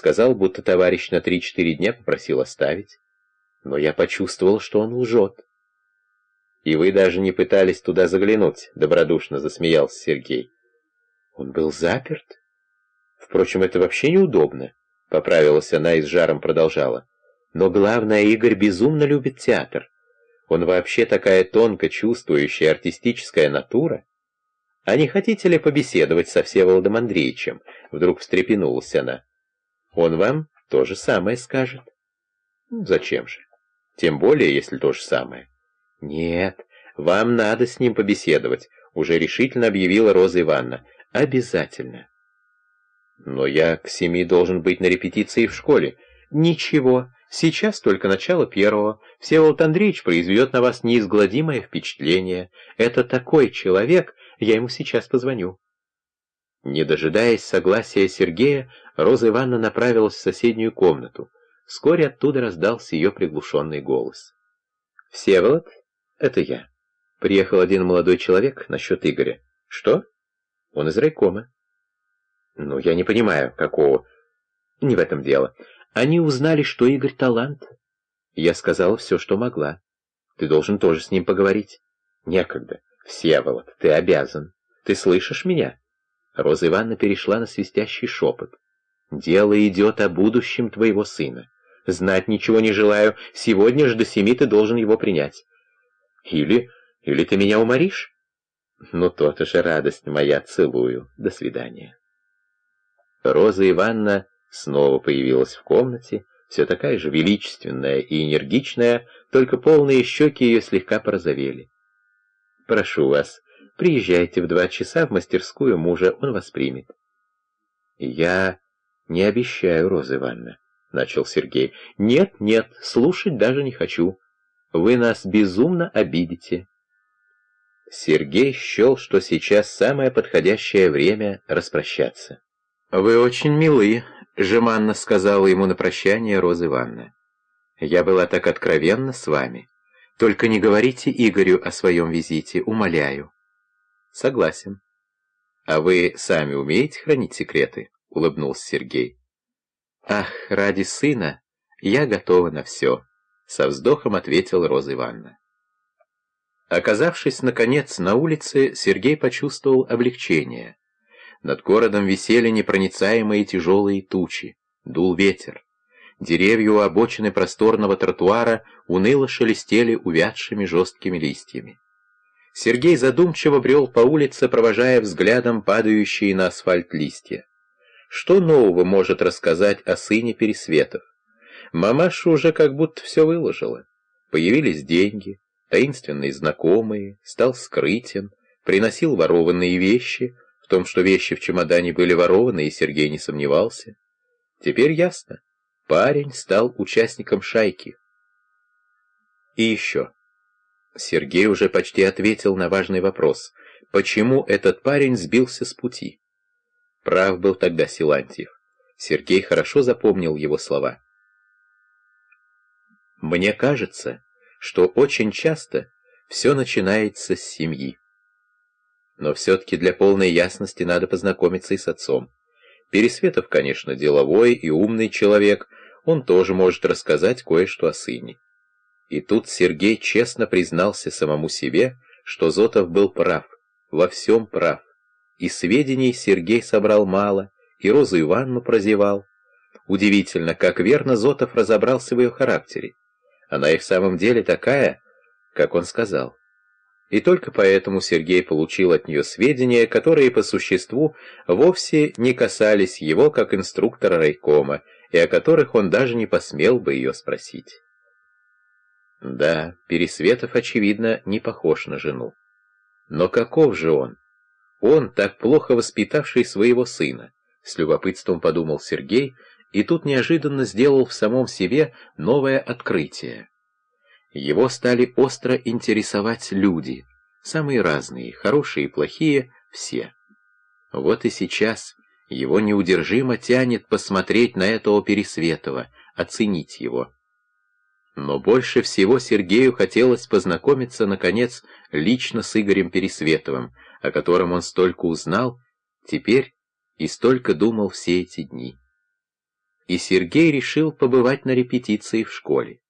Сказал, будто товарищ на три-четыре дня попросил оставить. Но я почувствовал, что он лжет. «И вы даже не пытались туда заглянуть», — добродушно засмеялся Сергей. «Он был заперт? Впрочем, это вообще неудобно», — поправилась она и с жаром продолжала. «Но главное, Игорь безумно любит театр. Он вообще такая тонко чувствующая артистическая натура. А не хотите ли побеседовать со Всеволодом Андреевичем?» Вдруг встрепенулась она. «Он вам то же самое скажет». «Зачем же? Тем более, если то же самое». «Нет, вам надо с ним побеседовать», — уже решительно объявила Роза Ивановна. «Обязательно». «Но я к семи должен быть на репетиции в школе». «Ничего, сейчас только начало первого. Всеволод Андреевич произведет на вас неизгладимое впечатление. Это такой человек, я ему сейчас позвоню». Не дожидаясь согласия Сергея, Роза Ивановна направилась в соседнюю комнату. Вскоре оттуда раздался ее приглушенный голос. «Всеволод, это я. Приехал один молодой человек насчет Игоря. Что? Он из райкома. Ну, я не понимаю, какого. Не в этом дело. Они узнали, что Игорь талант. Я сказала все, что могла. Ты должен тоже с ним поговорить. Некогда. Всеволод, ты обязан. Ты слышишь меня? Роза Ивановна перешла на свистящий шепот. Дело идет о будущем твоего сына. Знать ничего не желаю. Сегодня же до семи ты должен его принять. Или... или ты меня уморишь? Ну, то-то же радость моя, целую. До свидания. Роза Ивановна снова появилась в комнате, все такая же величественная и энергичная, только полные щеки ее слегка порозовели. «Прошу вас, приезжайте в два часа в мастерскую мужа, он вас примет». «Я не обещаю, Роза Ивановна», — начал Сергей. «Нет, нет, слушать даже не хочу. Вы нас безумно обидите». Сергей счел, что сейчас самое подходящее время распрощаться. «Вы очень милы», — жеманно сказала ему на прощание Роза Ивановна. «Я была так откровенна с вами. Только не говорите Игорю о своем визите, умоляю». «Согласен». «А вы сами умеете хранить секреты?» — улыбнулся Сергей. «Ах, ради сына я готова на все» со вздохом ответил Роза Ивановна. Оказавшись, наконец, на улице, Сергей почувствовал облегчение. Над городом висели непроницаемые тяжелые тучи, дул ветер. Деревья у обочины просторного тротуара уныло шелестели увядшими жесткими листьями. Сергей задумчиво брел по улице, провожая взглядом падающие на асфальт листья. Что нового может рассказать о сыне Пересветов? Мамаша уже как будто все выложила. Появились деньги, таинственные знакомые, стал скрытен, приносил ворованные вещи. В том, что вещи в чемодане были ворованы, и Сергей не сомневался. Теперь ясно. Парень стал участником шайки. И еще. Сергей уже почти ответил на важный вопрос. Почему этот парень сбился с пути? Прав был тогда Силантьев. Сергей хорошо запомнил его слова. Мне кажется, что очень часто все начинается с семьи. Но все-таки для полной ясности надо познакомиться и с отцом. Пересветов, конечно, деловой и умный человек, он тоже может рассказать кое-что о сыне. И тут Сергей честно признался самому себе, что Зотов был прав, во всем прав. И сведений Сергей собрал мало, и Розу Ивановну прозевал. Удивительно, как верно Зотов разобрался в ее характере. Она и в самом деле такая, как он сказал. И только поэтому Сергей получил от нее сведения, которые по существу вовсе не касались его как инструктора райкома, и о которых он даже не посмел бы ее спросить. Да, Пересветов, очевидно, не похож на жену. Но каков же он? Он, так плохо воспитавший своего сына, с любопытством подумал Сергей, и тут неожиданно сделал в самом себе новое открытие. Его стали остро интересовать люди, самые разные, хорошие и плохие, все. Вот и сейчас его неудержимо тянет посмотреть на этого Пересветова, оценить его. Но больше всего Сергею хотелось познакомиться, наконец, лично с Игорем Пересветовым, о котором он столько узнал, теперь и столько думал все эти дни. и Сергей решил побывать на репетиции в школе.